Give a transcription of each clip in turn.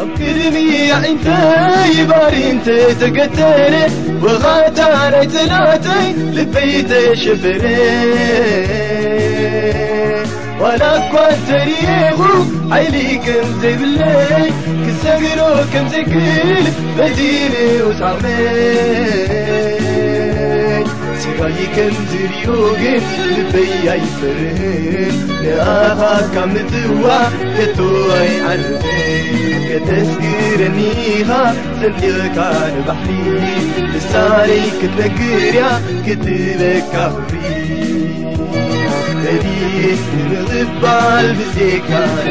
أبكرني إنت يباري إنت تقتلي وغاتا تلاتي لبيت شفري ولا كنت ريغو عيليكم زي بالليل كساقرو كم زي كل بديني وسعمي سرايكم زريوغن لبي يفرهن نآها كامتوا كتوي عرفين كتسكرنيها سندقان بحري لساري كتنقريا كتبك أخري بديت نغبال ለሊት በልባል ብዜካና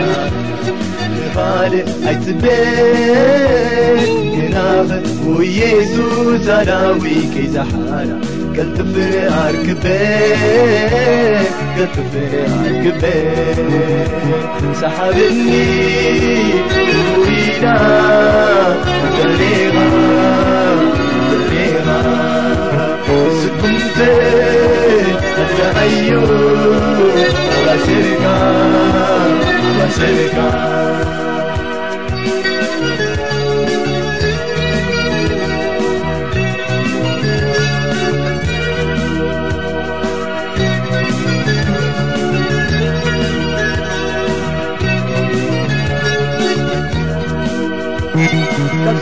ንኻል ኣይትቤት ግናኸ ወኢየሱስ ኣዳዊ ከይዛሓና ቀልጥፍ ኣርክቤት ቀልጥፍ ኣርክቤት ሰሓብኒ ውኢዳ وشركة وشركة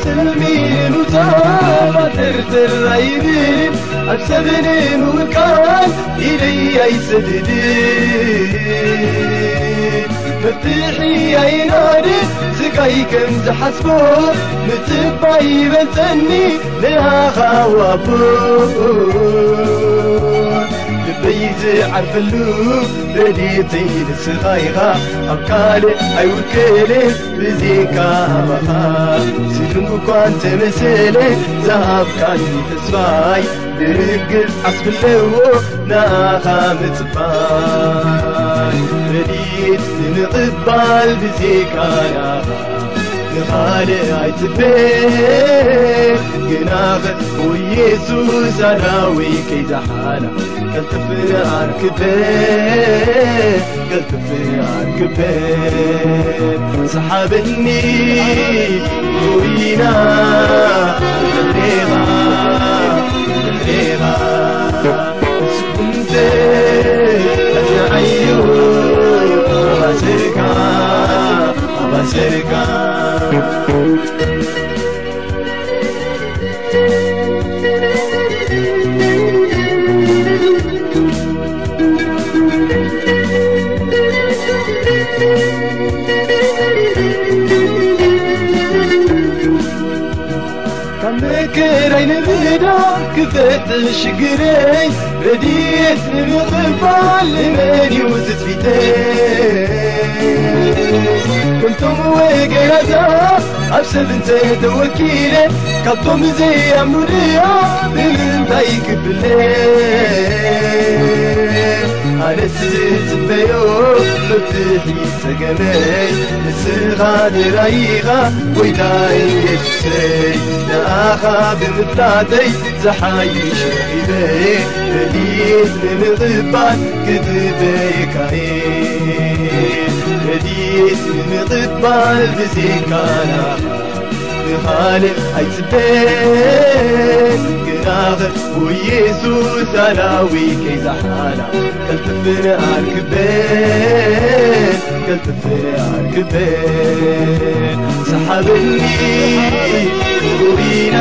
سلمين وتابا ترتر عينين أبسبنين وكان إلي يسددين مفتحي عيناني سقاي كم زحسبو متبعي بنتني لها خوابون لبيت عرفلو بديتي لسغايغا أبكالي أي وكالي بزيكا بخا سيدنو كوانت مسيلي زهب كان تسفاي برقز عصب ረዲት ንምቕባል ብዜካና ንኻልእ ኣይትቤ ግናኸ ወየሱስ ኣናወይ ከይዛሓና ከልጥፍእ ኣርክበ ከልጥፍእ ኣርክበ ሰሓበኒ ውይና ካብ መከራይ ንምዳብ ክፈጥሽ ሽግረይ ረድት ንምቕባል ንመን ዩ ትትፊተይ ከምቶም ወገናዛ ኣብ ሰብ እንተ ተወኪለ ካብቶም ብዘይኣምኑ ድያ ብምንታይ ክብለ ستبيو مفتحي سقمي السغاد رايغا ويداي يجسي ناخا بمفتاتي زحايش غيبي بديت من غبان كذبي كاين بديت من غبان بزيكانا بخالق ኻል ኣይፅበስ ግናኸ ወኢየሱስ ኣላዊ ከይዛሓላ ከልጥፍነ ኣርክበን ከልጥፍነ ኣርክበን ሰሓበኒ ውኢና